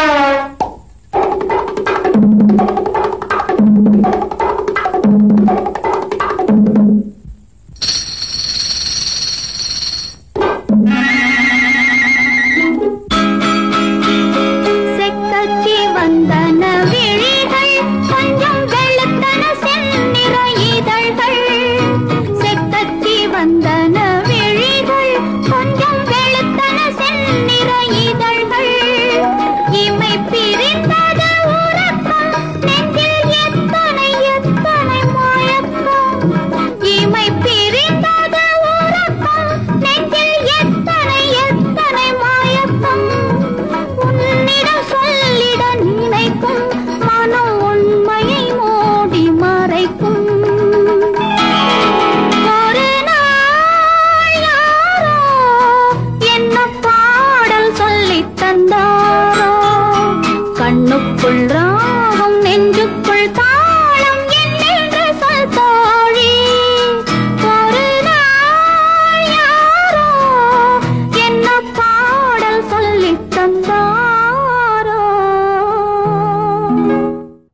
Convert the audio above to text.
Tchau!